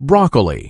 broccoli.